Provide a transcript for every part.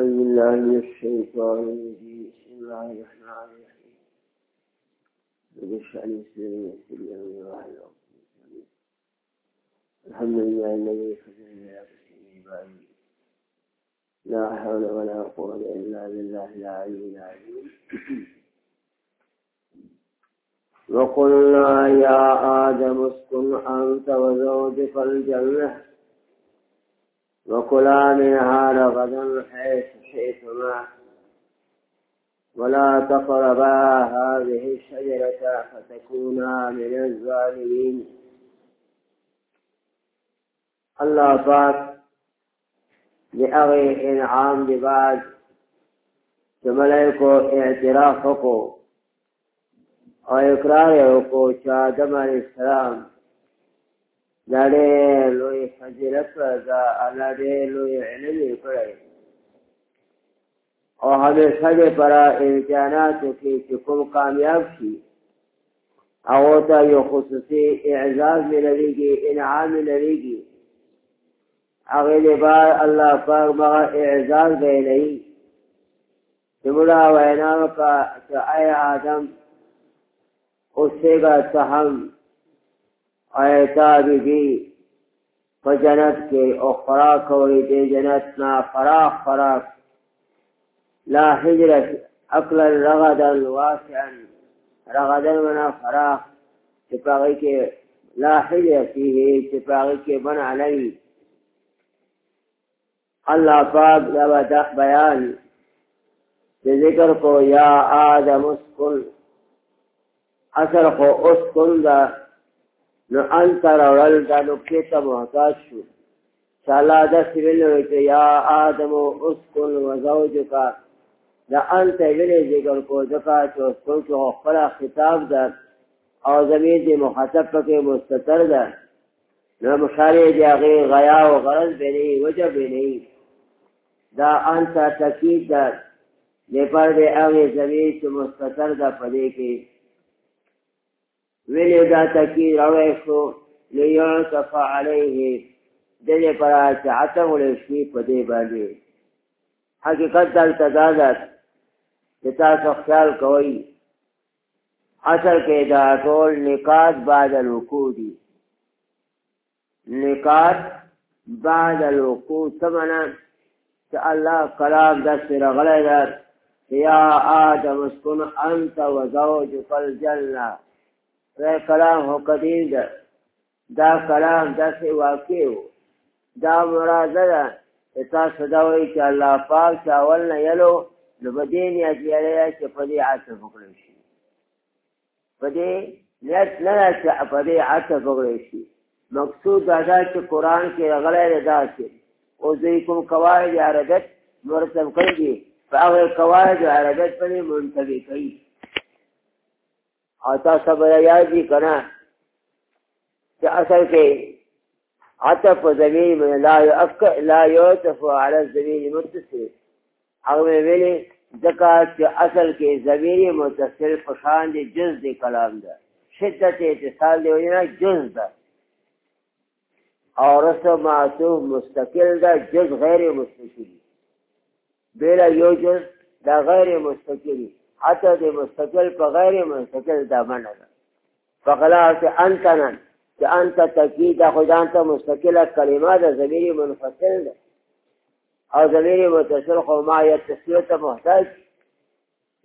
أعوذ بالله من الشيطان الرجيم بسم الله الرحمن الرحيم رب اشرح لي صدري ويسر لي أمري الحمد لله الذي خزن على تسليم عبادي لا حول ولا قوة إلا بالله العلي العظيم وقلنا يا آدم اسكن أنت وزوجك الجنة وكلا منها رغدا حيث شئتما ولا تقربا هذه الشجرة فتكونا من الظالمين الله پاک لأغي انعام لبعض جملائكو اعتراف کو او اقرار کو چادم علیہ السلام لڑے لوی فضیلت دا ډېر لوی علم یې کړی او همیشه دې پر امتحاناتو کې چې کوم کامیاب شي هغو ته یو خصوصي اعزاز ملوېږي انعام ملوېږي هغې دې بار الله پاک هغه اعزاز بیانوي چې ملا وینا وکړه چې ای آدم اوسېږه ته هم ایا تا بېږي په جنت کې او خوراک وړي دی جنت نه فراخ فراخ لا هجرت اقل رغدا واسعا رغدا منا فراخ چې پاغې کې لا هجرت فيه چې پاغې کې بن علی الله پاک دا وضاح بیان چې ذکر کو یا آدم اسکن اثر کو اسکن دا نو انتا روڑل دا نکیتا محتاج شو سالا دا سویلو ایتا یا آدم اسکن و زوجکا دا انتا ویلی ذکر کو دکا چو اسکن کی خفلا خطاب دا او زمین دی مخاطب پکی مستطر دا نو مشاری دی آغی غیا و غرض بینی وجہ بینی دا انتا تکید دا لپر دی آغی زمین چو مستطر دا پدی که ویلی دا تکی رویشو لیون کفا علیه دلی پرا چه عتم ولیشوی پدی باندی حقیقت دل تدادت چه تاسو خیال کوئی اصل کې دا ټول نکات بعد الوقوع دي نکات بعد الوقوع ثمنا چې الله کلام د سره غلای دا یا آدم اسكن انت وزوجك الجنه دا کلام هو قدیم ده دا کلام داسې واقع و دا مراده ده چې تاسو دا وایي چې الله پاک چې اول نه یلو نو په دې نیت یلی چې په دې عطف وکړی شي په دې نیت نه ده چې په دې عطف وکړی شي مقصود دا ده چې قرآن کې غلی دی داسې اوس دوی کوم قواعد عربت مرتب کړي دي په هغې قواعد عربت پرې منتبع کوي او تاسو به یاد دي کنه چې اصل کې عطف ضمیر من لا يعف لا يعطف على الضمیر متصل هغه ویلي ځکه چې اصل کې ضمیر متصل په شان دي جز دي کلام ده شدت اتصال دی نه جز ده او رسو معصوب مستقل ده جز غیر مستقل بلا یو جز ده غیر مستقلی حتی د مستقل په غیر مستقل دا منع ده فقلاس انتنن چې انت تکی دا خدان ته مستقله کلمه ده ضمیر منفصل ده او ضمیر متصل خو ما یا تصویر ته محتاج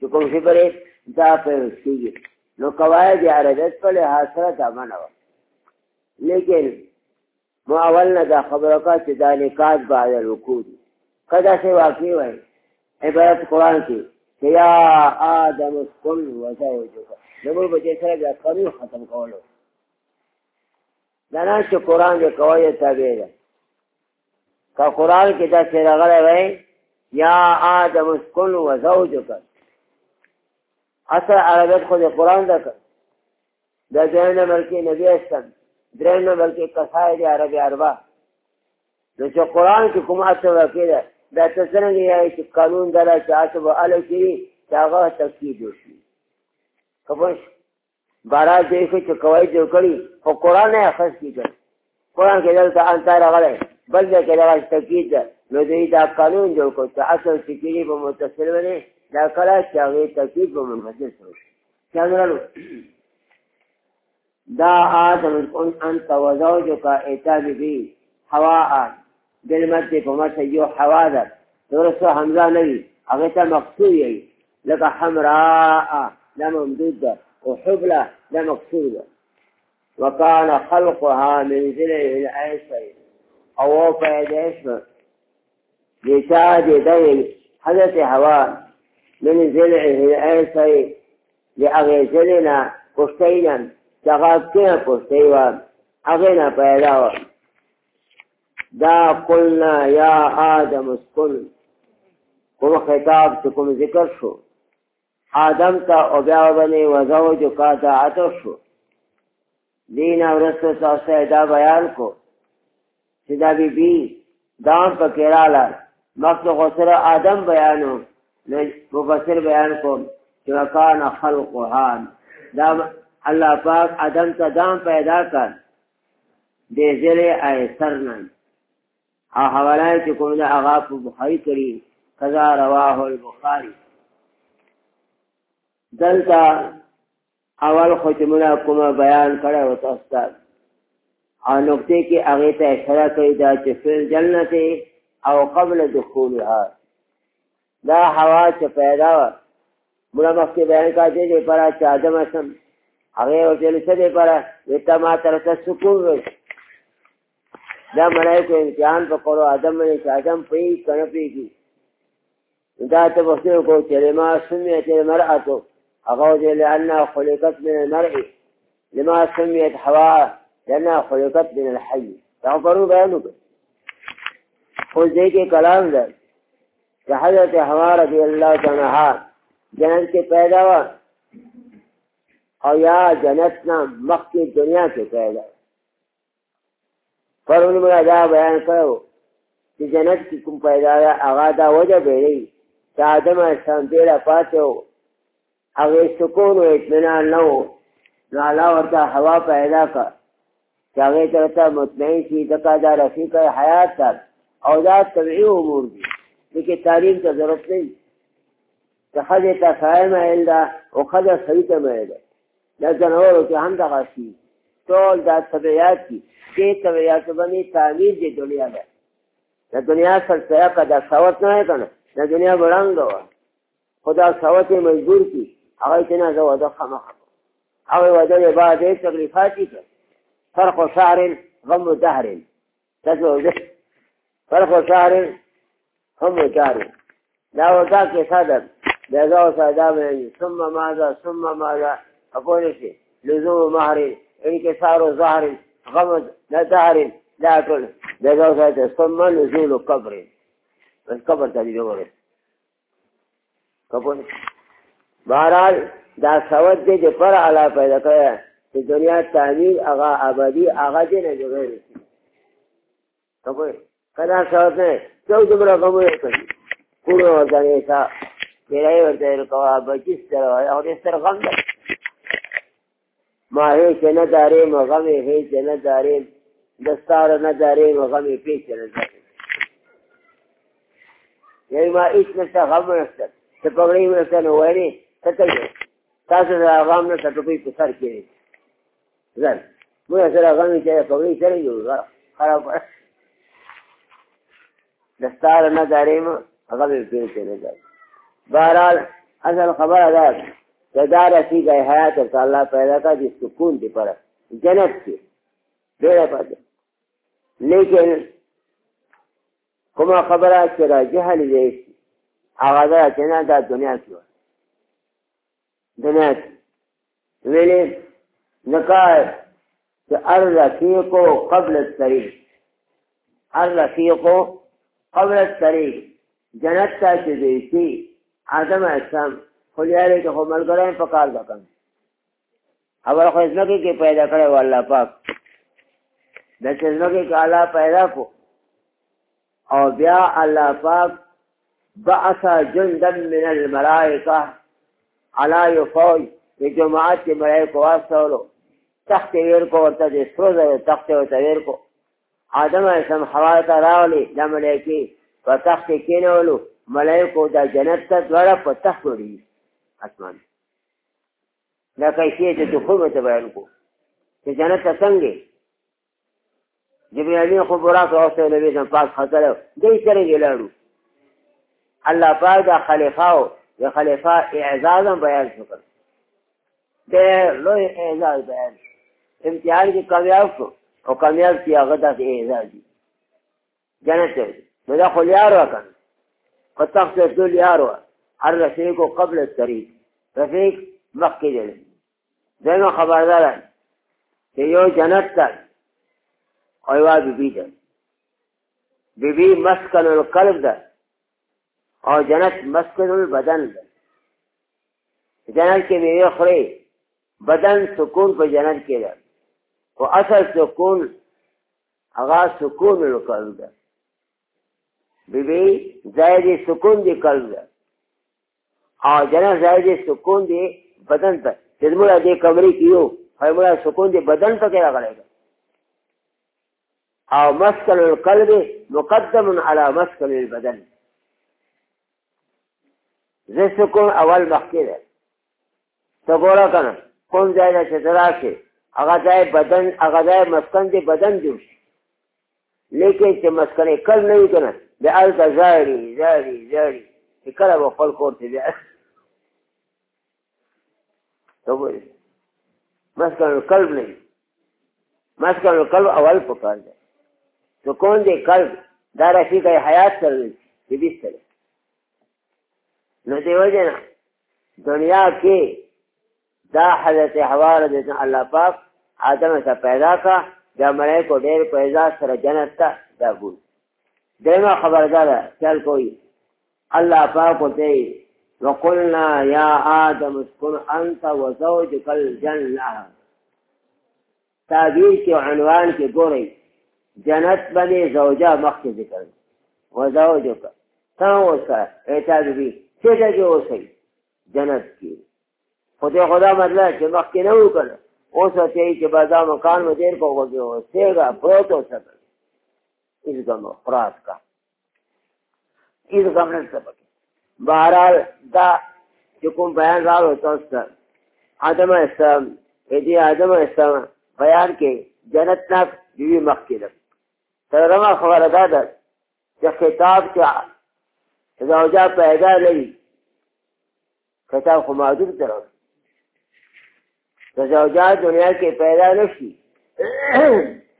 چې کوم شي پرې دا پرې کیږي نو قواعد عربیت په لحاظ سره دا منع وه لیکن ما اول نه دا خبره کا چې دا نکات بعد الوقود کدا څه واقع وای عبارت قرآن کې یا آدم اسکن وزوجک نمو بچه سره دا قانون ختم کولو دانا چې قرآن جو قوائی تابع ده که قرآن کې دا سره غره وی یا آدم اسکن وزوجک اصل عربیت خود قرآن دا کر دا دویم نمبر کې نبی اسلام دریم نمبر کې قصائد عربی عربا نو چې قرآن کې کوم اصل وکیده دا تسرنگ یا چې قانون دره چې عصب علو کی داغا تفکید وشی کپنش بارا دیکھو چې قواعد جوړ کړی او قران یې اخص کیږي قران کې دلته ان تار غلې بل ځای کې راځي تاکید نو دې دا قانون جوړ کړ چې اصل فکری به متصل ونه دا کله چې هغه تاکید به منفصل شي څنګه دا آدم ان انت وزوجك اتابي هوا آدم دلمت دی په مته یو حوا ده درسته حمزه نه وي هغه ته مقصور وي لکه حمراء دا ممدود ده او حبله دا مقصور ده وكان خلقها من ذله الايسر او پیدا شو لچا دې دی حضرت حوا من ذله الايسر لأغي ذلنا قشتينا تغاب كنا قشتيوا أغينا پیدا وقت دا قلنا یا آدم اسکن کوم خطاب چې کوم ذکر شو آدم ته او بیا باندې وزوج کا ته عتو شو دین او رسو تاسو دا بیان کو چې دا بی بی دام په کېراله مخکې غسر آدم بیانو نو مفسر بیان کو چې وکان خلق هان دا الله پاک آدم ته دام پیدا کړ دې زیر ایسر نه او حواله چې کوم دا هغه په بخاری کړي قضا رواه البخاری دلته اول خو چې موږ کوم بیان کړه و تاسو ته او نقطه کې هغه ته اشاره کړی دا چې فل جنت او قبل دخولها دا هوا چې پیدا و موږ مخکې بیان کړی چې پر چادم سم هغه او چې لسه دې پر وتا ما ترته سکون دا ملائکه امتحان په کولو ادم باندې چې ادم پی کنه پیږي دا ته پوښتنه کو چې ما سميت المرأة هغه دې لأنها خلقت من المرء لما سميت حواء لأنها خلقت من الحي دا پرو بیان وکړه خو دې کې کلام ده چې حضرت حوا رضی الله تعالی عنها جنت کې پیدا وا او یا جنت نه مخکې دنیا کې پیدا وا پرون موږ دا بیان کړو چې جنت کې کوم پیدا ده هغه دا وجه بیری چې آدم اسلام دې را پاتو هغه سکون او اطمینان نه و نو الله ورته هوا پیدا کړ چې هغې طرف ته مطمئن شي ځکه دا رفیق حیات ده او دا طبعي امور دي لیکن تعلیم ته ضرورت نه چې ښځې ته سایه مایل ده او ښځه سړي ته مایل ده دا ځناورو کې هم دغه شي ټول دا طبيعت دي دې طبيعت باندې تعمیر دي دنیا ده د دنیا سره کا دا سوت نه کنه د دنیا وړاند و خدا سوت مجبور کی هغه کنه زو ده خمخ هغه وجه بعد دې تکلیفات دي فرق شعر غم دهر تاسو دې فرق شعر غم دهر دا وتا کې ساده دا زو ساده ثم ماذا ثم ماذا اقول شي لزوم مهر انكسار ظهر غمض لدهر لا كل لجوزة ثم نزول القبر بس قبر تدي بيقوله قبول بہرحال دا سواد دي جو پر علا پیدا کرے کہ دنیا تعمیر اغا آبادی آغا دے نہ جو غیر رسی قبول کدا سواد نے جو جمرا قبول کرے کورو وردن ایسا میرے وردن کوا بچیس طرح اور اس طرح غم دے ما هیچ نه داریم غم هیچ نه داریم دستار نه داریم غم پیچ نه داریم یعنی ما هیچ نشته غم نشته ته پګړی نشته نو وایي ته ته تاسو دا غم نشته ټوپې په سر کې ځل مو سره غم چې پګړی سره یو خراب دستار نه داریم غم پیچ نه داریم بهرحال اصل خبره ده صدا رسی گئے حیات ارتا اللہ پیدا کا جس سکون دی پر جنت کی دیرہ پر لیکن کما خبرات چرا جہل دیش آغازہ چنا دا دنیا کی دنیا کی ویلی نکار کہ الرفیق قبل الطریق الرفیق قبل الطریق جنت تا چیزی سی آدم اسلام خو یاره ته خو ملګری په کار ده کنه اول خو ځکه کې پیدا کړو الله پاک د څنګه کې الله پیدا کو او بیا الله پاک بعث جندا من الملائکه علا یفوج د جماعت کې ملائکه واستولو تخت ویر کو ورته د سروزه تخت ورته ویر کو آدم اسم حوالت راولی د ملائکی په تخت کې نولو ملائکه د جنت ته دروازه په تخت وړي اسمان دا کیسه چې ته خو ته بیان کو چې جنت څنګه جبرائیل خو برات او سه نبی جان پاس خطر دې سره ګلانو الله پاک دا خلیفاو د خلیفہ اعزاز بیان شکر دې لوی اعزاز بیان امتحان کې کامیاب کو او کامیاب کیا غدا سے اعزاز دی جنت نو دا خو یار وکړ قطق ته ټول یار وکړ الرفیق و قبل الطریق رفیق مخکې دی دغه خبردار دی چې یو جنت ته او یو بیبي ده بیبي مسکن القلب ده او جنت مسکن البدن ده جنت کې میوه خوري بدن سکون په جنت کې ده او اصل سکون هغه سکون القلب ده بیبي ځای دې سکون دې قلب ده او جنا ځای دې سکون دی بدن ته چې موږ دې کمرې کې یو هغه موږ سکون دی بدن ته کې راغلی او مسکن القلب مقدم على مسکن البدن زه سکون اول مخکې ده ته ګوره که نه کوم ځای نه چې ته راشې هغه ځای بدن هغه ځای مسکن دی بدن جوړ شي لیکن چې مسکن کل نه وي که نه د هلته ژاړي ژاړي ژاړي چې کله به خپل کور ته بیا وګورئ مسکن القلب نه مسکن القلب اول پکار دی سکون دی قلب دا رفیق حیات سره دی چې بیس سره نو دیو جنا دنیا کې دا حضرت حوا رضی الله پاک آدم ته پیدا کا دا ملائکو ډېر په اعزاز سره جنت ته دا بول دیمه خبردار چل کوئی الله پاک ته وقلنا يا آدم اسكن أنت وزوجك الجنة تعبیر کے عنوان کے گورے جنت بنے زوجہ مخت ذکر وزوجہ کا تاں اس کا اعتاد بھی چھتا جو اسے جنت کی خود خدا مطلب کہ مخت نہ کر اس وقت یہی کہ بازا مکان میں دیر کو ہوگی ہو سے گا بہت ہو سکے اس کا مفراد کا اس کا منصب بہرحال دا کوم بیان راو تاسو ته آدم اسلام دې آدم اسلام بیان کې جنت نه دی مخکله ترما خبره ده ده چې خطاب کې زوجا پیدا لري خطاب خو معذور تر زوجا دنیا کې پیدا نشي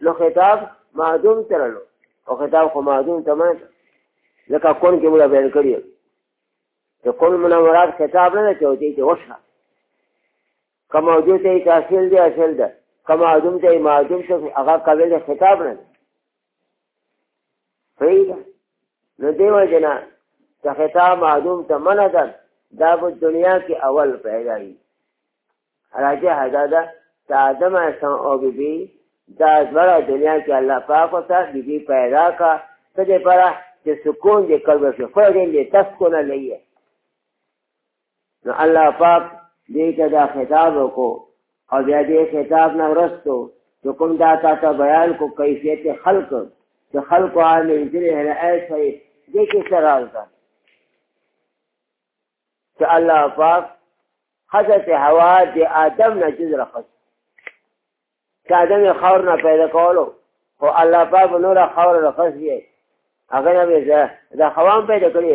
لو خطاب معدوم ترلو او خطاب خو معدوم تمام لکه کون کې مولا بیان کړی چې قول منورات خطاب نه چې وتی چې وشه کما وجو ته یې حاصل دی حاصل ده کما عدم ته یې معدوم ته هغه قابل د خطاب نه ده فریدا نو دیو جنا چې خطاب معدوم ته منع ده دا په دنیا کې اول پیدایي راجع هدا ده چې آدم احسان او بیبي دا زړه دنیا کې الله پاک او تاسو بیبي پیدا کا ته دې پره چې سکون دې قلب کې خو دې تسکون لایې نو الله پاک دې ته دا خطاب وکړو او بیا دې خطاب نه ورستو چې کوم دا تاسو بیان کو کیفیت خلق چې خلق عامل دې هر ایسه دې کې سراز ده چې الله پاک حضرت حوا د آدم نه جز رخص چې آدم خور نه پیدا کولو خو الله پاک نور خور رخص یې هغه نه دا خوان پیدا کړی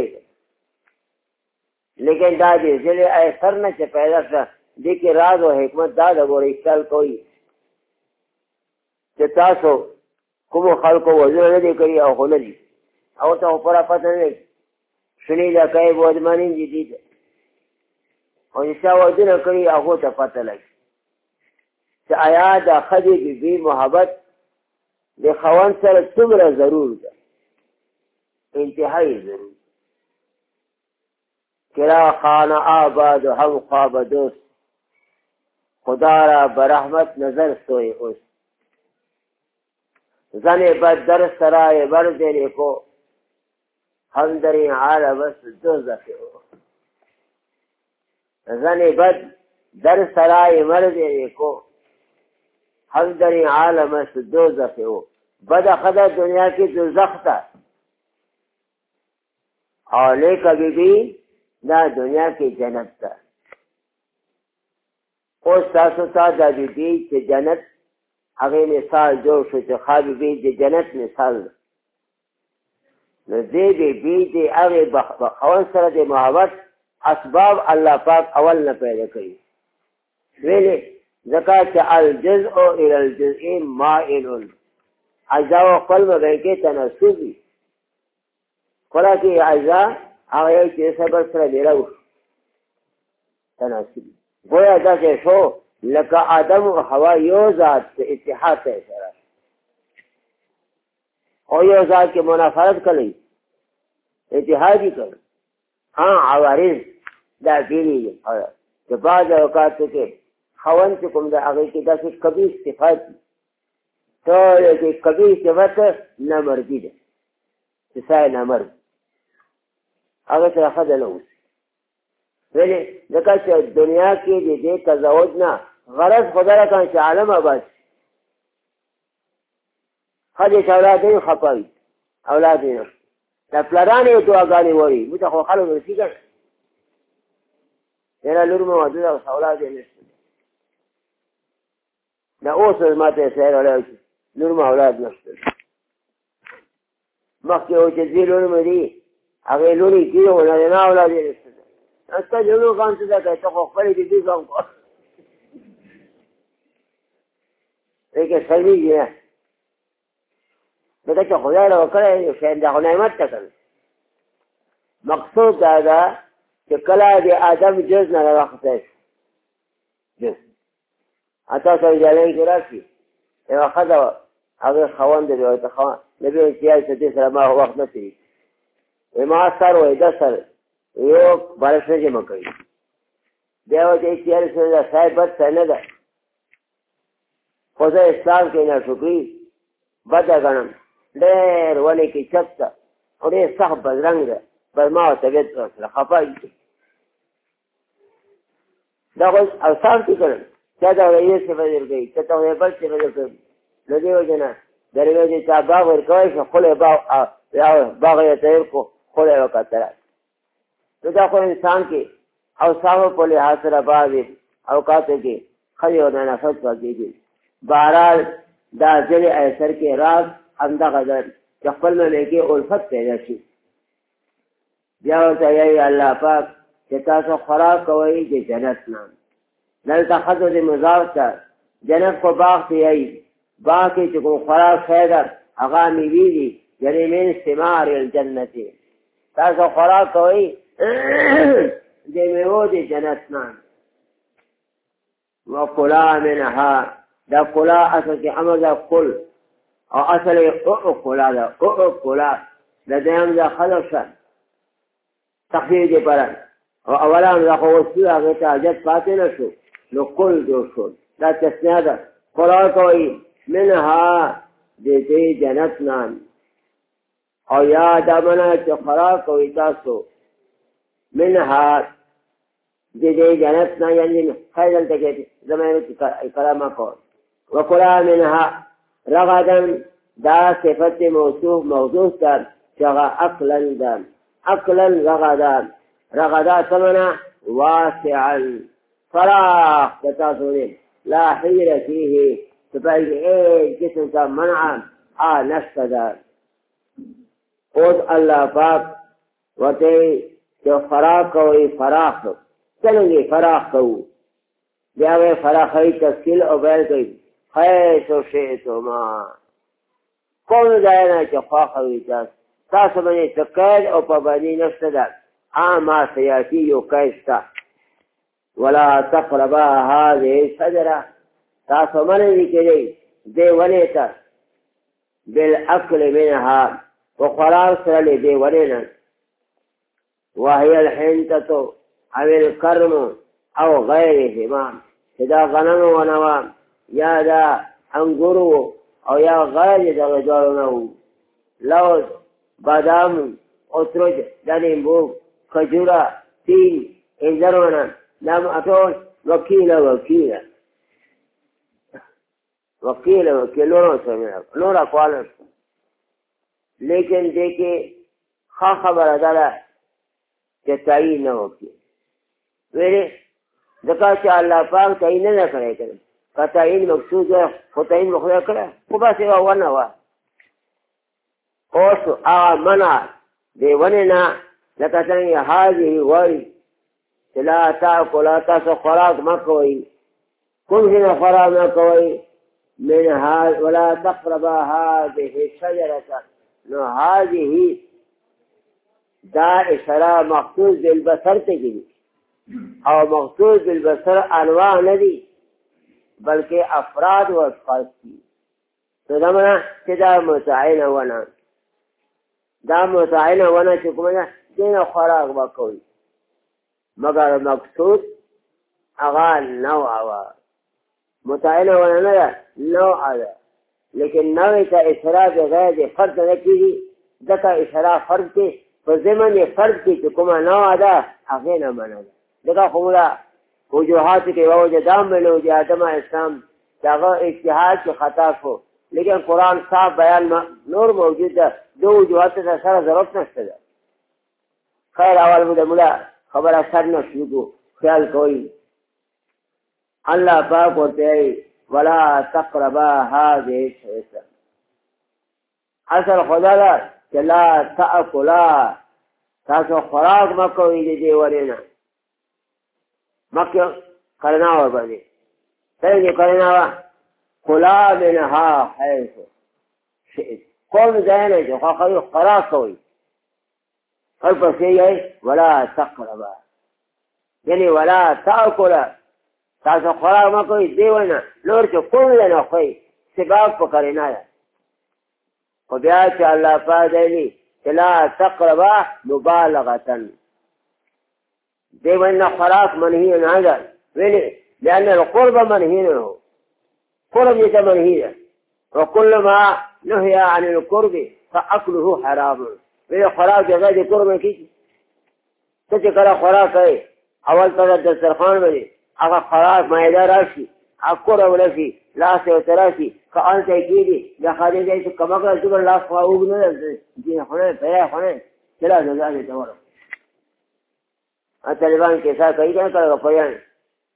لیکن دا دې زلي اثر نه چې پیدا شو دې کې راز او حکمت دا د ګورې کل کوي چې تاسو کوم خلکو وزر نه دی کړی او خل دي او ته پر پته نه شنی دا کوي بوجمانی دي دي او چې څو وزر کړی هغه ته پته لګي چې آیا د خدي بي محبت د خوان سره څومره ضرور ده انتهایی ضرور کرا خانه آباد و هم خواب دوست خدا را برحمت نظر سوی اوست زن بد در سرای بر دیری کو هم در این عالم است دوزخی او زن بد در سرای مر دیری کو هم در این عالم است دوزخی او بد خدا دنیا کی دوزخ تا اور نیک بی بی دا دنیا کې جنت ده اوس تاسو ته دا د دې چې جنت هغه مثال جوړ شو چې خالي به د جنت مثال ده نو دې دې دې دې هغه بخاون سره د محبت اسباب الله پاک اول نه پیدا کړي ویلې زکات چې الجزء الى الجزء مائل اجزاء قلب به کې تناسبي قرآن کې اجزاء هغه یو چې صبر سره ډېره وشي تناسب گویا داسې شو لکه آدم او حوا یو ذات ته اتحاد ته اشاره او یو ذات کې منافرت کړی اتحادی کړ ها عوارض دا ډېری دي چې بعض اوقات کې خاون چې کوم د هغې کې داسې کبي صفات دي ټول کې کبي صفت نامردي ده چې سای نامرد هغه سره ښځه نه اوسي ولې ځکه چې دنیا کې د دې تزوج نه غرض خدا را کړ چې عالم آباد شي ښځې چې اولاد یې خفه وي اولاد یې نه دا پلاران یې دعاګانې وایي موږ خو خلک رسي کړ یاره لور مې واده ده اولاد یې نشته دا اوس ما ته سیر ولاړ لور مې اولاد نشته مخکې و چې دوې لور مې دي هغه لوري کې ولا نه اولاد یې نشته استا جوړو کان څه ده ته خو خپل دي دي ځم کو دغه سړي یې دغه چې خدای له وکړې یو شی دا نعمت ته کړ مقصود دا ده چې کله دې آدم جز نه راخته جز اته سره جلې کې راشي یو خدای هغه خوان دی او ته خوان نبی چې سره ما وخت نشي ما سر وای دا سر یو بارشه جمع کوي دیو چې چیر سره دا صاحب بد نه ده خو زه اسلام کې نه شکري بد غنم ډېر ولې کې چپتا اورې صاحب بدرنګ ده بس ما طبيعت سره خپای دا خو اوسان کې کړل چا دا وایې څه بدل کوي چا ته وایې بل څه بدل کوي نو دیو جنا درې وجه چا باغ ورکوي خپل باغ باغ یې تیر کو خدای وکړه نو دا خو انسان کې او صاحب په لحاظ سره باندې اوقات کې خیر او نفس وکړي بهرحال دا ځل اثر کې راز همدا غذر د خپل ملګي الفت پیدا شي بیا ورته یې الله پاک چې تاسو خوراک کوئ د جنت نه دلته خزو د مضاف ته جنت کو باغ ته یې باغ کې چې کوم خوراک خیر هغه میوې دي یعنې من ثمار الجنه تاسو خوراک کوئ د میوو د جنت نه وکلا منها دا کلا اصل کې امر دا کل او اصل یې او کلا دا او کلا دا دیم دا خلق شه تخفیف دې پره او اولا هم دا خو وسو هغې ته حاجت پاتې نه شو نو کل جوړ شول دا تسنیه ده خوراک کوئ منها د دې جنت نه او یا دا منا چې خراب کوي تاسو منها د دې جنت نه یعنی خیال ته کې زمایو چې کلامه کو وکړه منها رغدا دا صفت موصوف موضوع تر چې عقلا دا عقلا رغدا رغدا سمنا واسعا فراغ تاسو لا حيل فيه تبعي ايه جسم منعا اه نفس ذلك اوس الله پاک وته چې فراق کوي فراق چلوږي فراق کوو بیا وې فراخی تفصیل او بیل کوي حیث شئتما کوم ځای نه چې خوښه وي تاسو تاسو باندې تقید او پابندي نشته ده عامه سیاسي یو کایسته ولا تقربا هذه الشجرة تاسو منه دي کېدی دې ونې ته بالعقل منها و قرار سره لیدې ورې نه وهي الحنتة او الكرم او غیرهما چې دا غنم و نوام یا دا انګورو او یا غیر دغه دواړو نه وو لوز بادام اتروج دا لیمبو کجوره تین انځرونه دا ټول وکیله وکیله وکیله وکیله نور سره نور اقوال لیکن دې کې خا خبره ده چې تعین نه وکړي ویلې ځکه چې الله پاک تعین نه کړی کړي که تعین مقصود وي خو تعین مو خدای کړی خو بس یوه ونه وه اوس هغه منع دې ونې نه لکه څرنګه هذه وایي چې لا تاکله تاسو خوراک مه کوئ کوم ځای نه خوراک نه کوئ من هذا ولا تقربا هذه الشجرة نو هذه دا اشاره مخصوص بالبصر تجدی او مخصوص بالبصر انواع ندی بلکہ افراد و اشخاص کی تو دا منا چه دا متعین ونا دا متعین ونا چه کمنا دین خوراک بکوی مگر مقصود اغا نوع و متعین ونا ندا نوع دا لیکن نوې ته اشراف غیر فرض نه کیږي دته اشراف فرض کې په زمن فرض کې چې کومه نه ده هغه نه منل دغه خو لا وجوهات کې وجه دام ملو چې ادم اسلام داغه اجتهاد کې خطا کو لیکن قرآن صاحب بیان نور موجود ده دو وجوهات ته سره ضرورت نشته ده خیر اول بوده مولا خبره سر نه شروع خیال کوي الله پاک ورته ولا تقربا هذه الشجره اصل خدا دا چې لا تاكلا تاسو خوراک مکوې دې دی ورینه مکه کرنا ور باندې څنګه کرنا وا کلا منها حيث شئت قوم زينه جو خو خوراک کوي هر پسې یې ولا تقربا یعنی ولا تاكلا تاسو خوراک ما کوئ دیونه نور چې کوم دی نه خورئ سباب په کرې نه ده خو بیا چې الله پاک دی چې لا تقربا مبالغة دی وینا خوراک منهي نه ده ولې لأن القرب منهي له قرب یې ته منهي ده وكل ما نهي عن القرب فأكله حرام ویل خوراک جگہ دې قرب کې ته چې کله خوراک کوي اول ته دسترخوان باندې هغه خلاص مایده راشي اکوره ولسی لاس یې تراشي که ان ته کېږي د خارج یې څه کما کړ چې لاس خو وګنه دي خونه پیدا خونه چلا زړه دې تور ا طالبان کې څه کوي کنه کړه پریان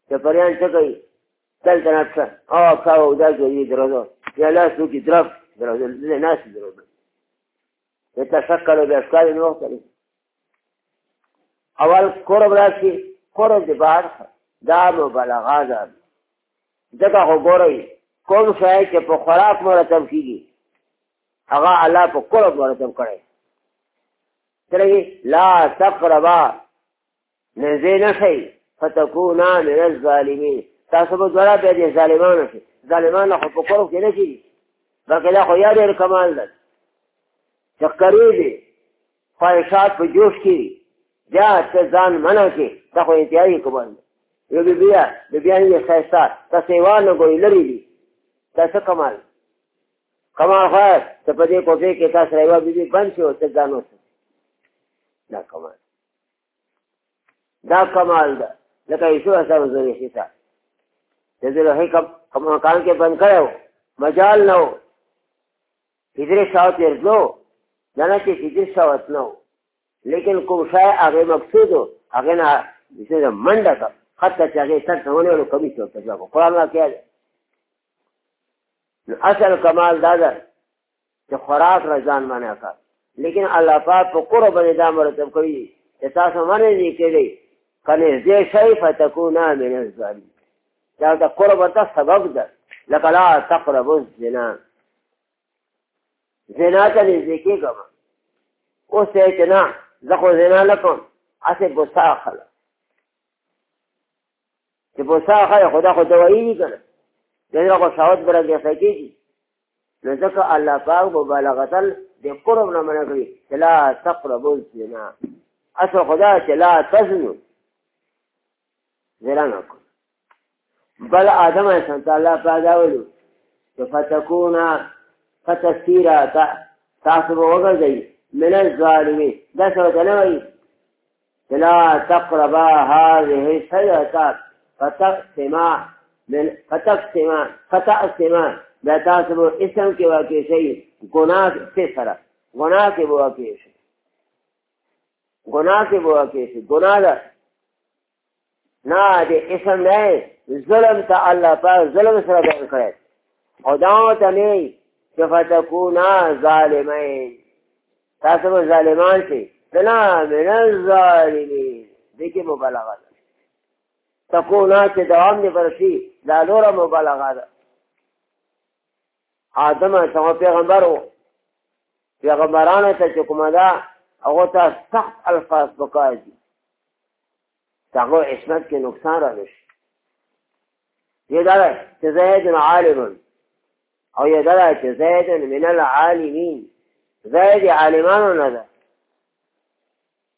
ته پریان څه کوي تل تنات او کاو دا جوړي درو یا لاس وګي درف درو دې ناس درو يتشكل بأشكال مختلفة أول كرة براسي كرة دي بعد دا مبلغه ده ځکه خو ګورئ کوم شی چې په خوراک مرتب کېږي هغه الله په قرب مرتب کړی ترې لا تقربا نزی نشي فتكونا من الظالمين تاسو به دوړه به دي ظالمان شي ظالمان خو په قرب کې نه کېږي بلکې دا خو یاد کمال ده چې قریب خواهشات په جوش کې یا ته ځان منع کې دا خو انتهایي کمال ده یو بی بیا د بیا یې ښایسته تا سیوان وګورئ لرې دي دا څه کمال کمال خو ته په دې کوټې کې تا سره یوه بي بي بند شي او ته ځان دا کمال دا کمال ده لکه یسوع صاحب زوی ښه د دې له کوم مکان کې بند کړو مجال نه و هجر شاوت یې زلو نه نه چې هجر شاوت نه لیکن کوم شای هغه مقصود هغه نه دې منډه کړ حتی چې هغه سر ته ونیولو کمیس ورته جوړ کړو قرآن واقع دی نو اصل کمال دا ده چې خوراک رضان باندې وکړه لیکن الله پاک په قرو باندې دا مرتب کوي چې تاسو باندې دې کړی کنه دې شی فتكونا من الظالم دا د قرب ته سبب ده لکه لا تقربوا الزنا زنا ته نږدې کېږم اوس یې چې نه زه خو زنا نه کوم هسې ګسا اخلم چې بوسا خای خدا خو دوايي دي کنه دغه کو شاوت برا کې سکیږي نو ځکه الله پاک مبالغتل د قرب نه منع کړی لا تقربوا الزنا اصل خدا چې لا تزنوا زنا نه بل آدم علیه الله پیدا ولو فتكونا فتسيرا تعصب وغرزي من الظالمين ده سوى تنوي لا تقربا هذه الشجرة فتقسما من فتقسما فتقسما دا تاسو به اسم کې واقع شي ګناه سے سره ګناه کې به واقع شي ګناه کې به واقع شي ګناه ده نه دې اسم نه ظلم ته الله پاک ظلم سره بیان کړی او دا ته نه چې فتکونا ظالمین تاسو به ظالمان شي نه من الظالمین دې کې مبالغه تکونا چې دوام دې برسي دا لوره مبالغه ده آدم ته پیغمبر وو پیغمبرانو ته چې کومه ده هغه ته سخت الفاظ پکار دي چې هغه عصمت کې نقصان را نشي یې دا ده چې زید عالم او یې دا ده چې زید من العالمین زید عالمانو نه ده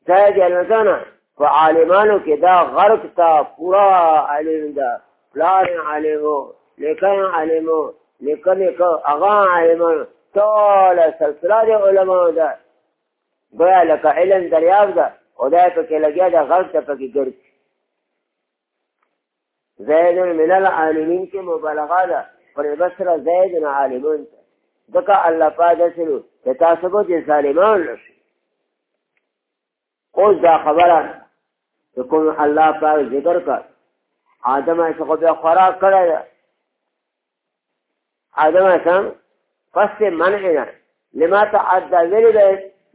زید علمتانه په عالمانو کې دا غرق تا پورا عالم دا پلار عالمو لیکن عالمو لیکن اغا عالمان ټول سلسله د علماو ده ګویا لکه علم دریاب ده خدای پکې لګیا ده غرق ته پکې ګرځي زید من العالمین کې مبالغه ده پر بسره زید عالمون ته ځکه الله پاک دسلو چې تاسو به ظالمان نشئ اوس دا خبره د کوم الله پاک ذکر کړ آدم علیه خو بیا خوراک کړی آدم علیه پس منع نه لما تعدى ویلی به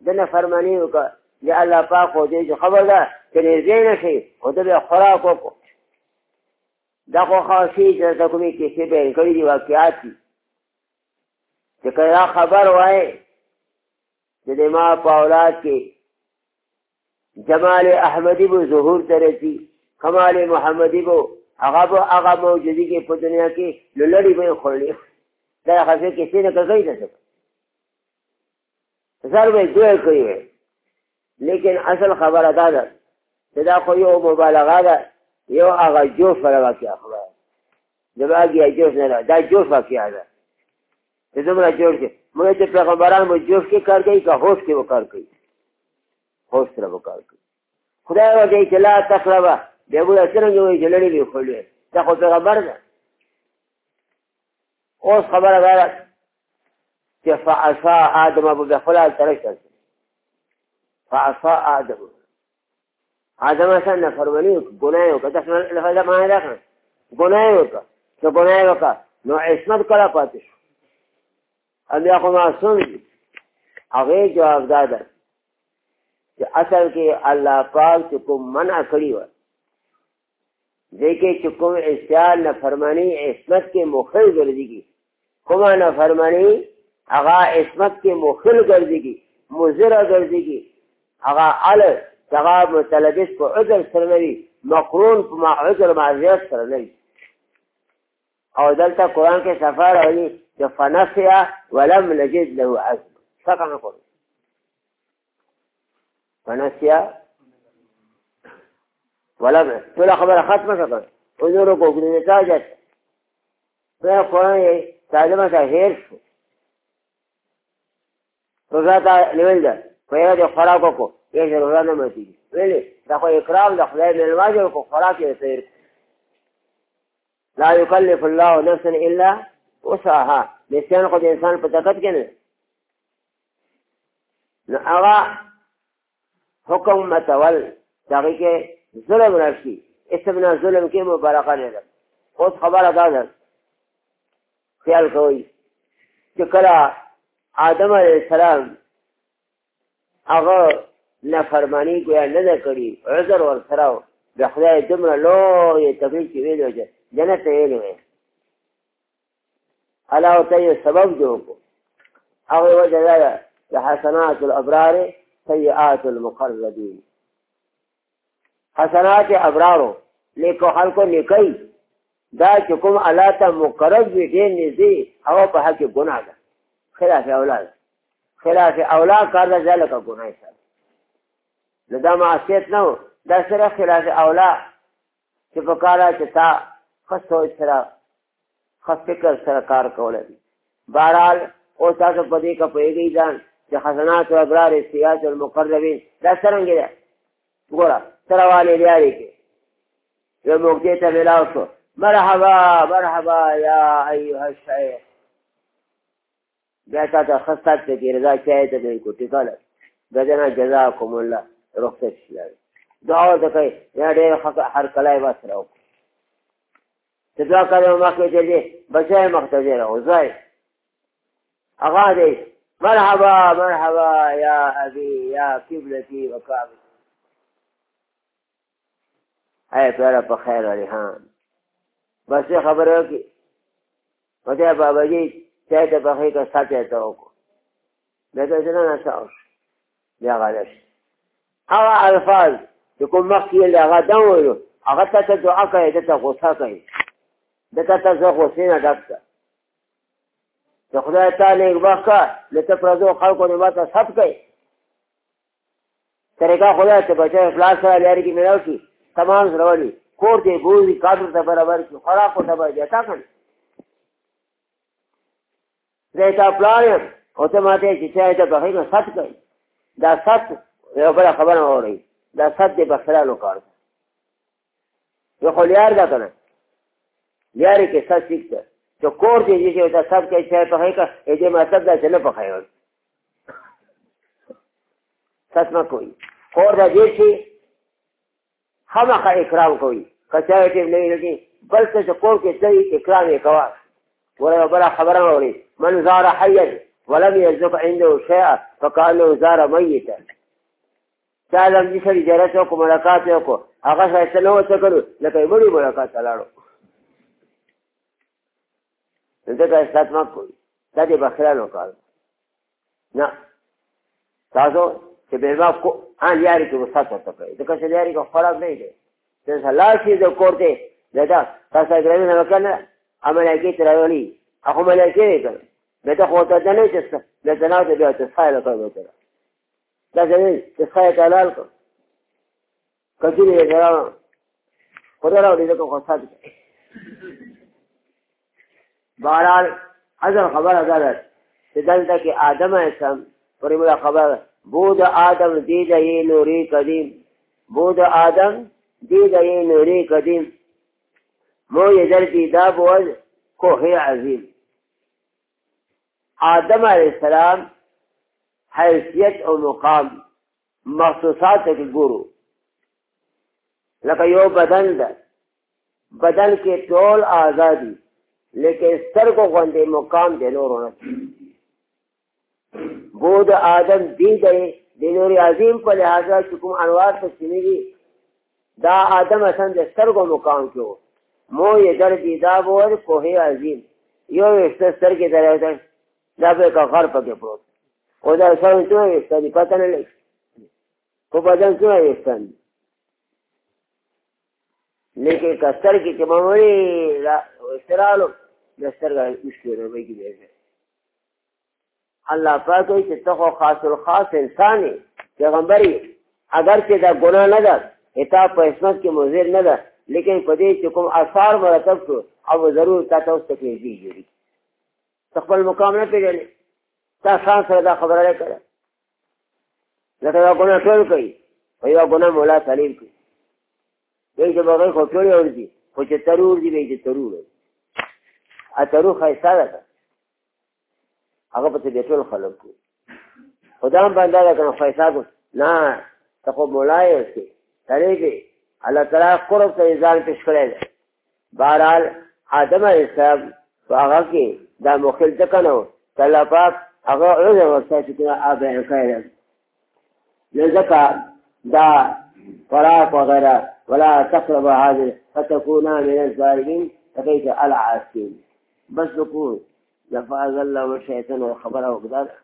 دنه فرمانی وکړه د الله پاک خو دې خبر ده چې نږدې نه شي خو ده بیا خوراک وکړو دا خو خاصي چې د کومې کیسې بیان کړي دي واقعات دي چې کله خبر وایي د دماغ په اولاد کې جمال احمدی بو ظهور ترسی کمال محمدی بو هغه بو هغه موجودی کې په دنیا کې لړړی به خورلی دا هغه کې څه نه کوي نه زر به دوی کوي لیکن اصل خبره دا ده دا خو یو مبالغه ده یو هغه جوف راکې اخره دا باقي جوف نه دا جوف واقعي ده زمرا جوړ کې مګر چې پیغمبران مو جوف کې کار کوي که هوش کې وکړ کوي حوصله وکړ خدای و دې چې لا تقربا دی به څنګه وي چې لړې وي خلې دا خو خبر ده اوس خبره ده چې فعصا آدم ابو بخلا ترشه فعصا آدم آدم څنګه فرمانی ګناه وکړه دا څنګه له ما راغله ګناه وکړه نو ګناه وکړه نو عصمت کړه پاتې شو ان یا خو معصوم دي هغه جواب داده چې اصل کې الله پاک چې کوم منع کړی و دګه چې کوم اسیان نه فرمانی عصمت کې مخل ګرځيږي کومه نه فرمانی هغه عصمت کې مخل ګرځيږي مزر ګرځيږي هغه ال هغه متلبس په عذر سره نوي مقرون په معذر معذرت سره نوي او دلته قران کې سفاره وي چې فنسیا ولم نجد له عزم څنګه قران فنسیا ولم ټول خبره ختمه کړه حضور کو ګرې تا جات په قرآن یې تعلیم ته هیر شو روزا تا لیول ده خو یې د خوراک کو یې چې روزا نه ماتي ویلې دا خو اکرام د خدای نه واجب کو خوراک یې تیر لا یکلف الله نفسا الا وسعها نسیان خو د انسان په طاقت کې نه نو هغه حکم متول هغې کې ظلم را شي اسمنا ظلم کې مبارکه نه ده اوس خبره دا ده خیال کوئ چې کله آدم علیه السلام هغه نافرمانی ګویا نه ده کړې عذر ورسره و د خدای دومره لویې تکلیف چې ویلې چې جنت ته ویلې وی الله ورته یو سبب جوړ کړو هغه وجه دا ده د حسنات الابرار سیئات المقربین حسنات ابرارو نیکو خلکو نیکی دا چې کوم الله ته مقرب وي ډېر نږدې هغه په حق کې ګناه ده خلاف اولاد خلاف اولاد کار ده ذلکه ګناه سره نو دا معصیت نه و دا سره خلاف اولاد چې په کاره چې تا ښه سوچ سره ښه فکر سره کار کولی دي بهرحال اوس تاسو په دې که پوهېږئ ځان د حسنات او ابرار استیاس المقربین دا څنګه ده ګوره سره والي دی اړي کې یو موږ ته ملاو شو مرحبا مرحبا یا ایها الشیخ بیا تا ته خصت کې رضا چای ته دوی کو ټیکاله دجنا جزاکم الله رخصت شلای دعا وکړئ یا ډېر هر کله واسره وکړئ چې دعا کوي مخکې دې بچای مخته دې راوځي هغه دې مرحبا مرحبا يا أبي يا قبلتي وكعبتي هاي پیارا بخير علی بس یہ خبر ہے کہ پتہ بابا جی چاہتے بخیر کا ساتھ ہے تو کو میں تو اتنا نہ ساؤس یا غلش هوا الفاظ يكون مخي اللي غدا ولو اغتا تدعا كي تتغوثا كي دكتا تزغوثين دكتا د خدای تعالی اقباح کا لته پردو خلکو نه ماته سب کوي طریقہ خدای ته بچا اخلاص سره لري کې ملاو شي تمام زروالي کور دې بوزي کادر ته برابر کی خوراک ته به جتا کړي زیتا پلان او ته ماته چې چا ته بخې نو سب کوي دا سب یو بل خبره اوري دا سب دې بخلالو کار یو خو لیار دا کنه لیارې کې سب سیکته چې کور دې چې دا سب کې چای په هیکا دې ما سب دا چې نه په خیو سات ما کوي کور دې چې خامخ اکرام کوي کچای ټیم نه لګي بل څه کور کې چې اکرام یې کوا ولا بلا خبره اوري من زار حيا ولم يزق عنده شيئا فقالوا زار ميتا چا لم چې سره جره کو ملاقات وکړو هغه څه نه وڅکړو لکه مړی ملاقات لاړو نو دغه احساس مه کوئ دا د بخیلانو کار نه تاسو چې بېما ان یاري کې وسات ورته کوئ ځکه چې یاري کې خوراک نه دی چې لاړ شي د کور دی دا تاسو ګرامي نه وکړ نه عملایکې ترې راولي هغه ملایکې یې کړه بیا ته خو ته نه چې د تناو ته بیا تصفیه لکړ وکړه دا چې تصفیه کلال کړ کچې یې کړه خدای راولي دغه خو ساتي بہرحال اصل خبر اگر چې دلته کې آدم اسم پر مولا خبر بود آدم دی د یې نورې قدیم بود آدم دی د یې نورې قدیم مو یې درتی دا بود کوه عظیم آدم علیہ السلام حیثیت او مقام مخصوصات کې ګورو لکه یو بدن ده بدن کې ټول آزادی لیکن سترګو غوندې مقام دی نور نه بود آدم دی دی د نور عظیم په لحاظ چې کوم انوار څه چینی دا آدم اسن د سترګو مقام کې مو یې در دی دا ور کوه عظیم یو استر کې درې ده دا به کفر پکې پروت او دا څو ته استنی پته نه لګي په بدن کې استنی لیکن کستر کې چې موري استرالو دسترګه مشکل وروږي دی الله پاک وایي چې ته خو خاص الخاص انسان یې پیغمبري اگر چې دا ګناه نه ده اتاب په عصمت کې مضر نه ده لیکن په دې چې کوم آثار مرتب کړو او ضرور تا ته اوس تکلیفي جوړي خپل مقام نه پیژنې تا ځان سره دا خبره نه کړه لکه دا ګناه ټول کوي او یو ګناه مولا تعلیم کوي دوی چې بغیر خو ټولې اورځي خو چې ترور دي دوی چې ترور اترو خیسته ده هغه په دې ټول خلک خدام باندې دا کنه فیصله نه ته خو مولای اوسې ترېږي الله تعالی قرب ته ځان پیش کړی دی بهرحال آدم علیه السلام په هغه کې دا مخل ځکه نه و چې الله پاک هغه عذر ورته چې کومه آ بیان کړی دی نو ځکه دا فراق وغیره ولا تقرب هذه فتكونا من الظالمين فكيف العاسين بس يقول الله الشيطان وخبره بذلك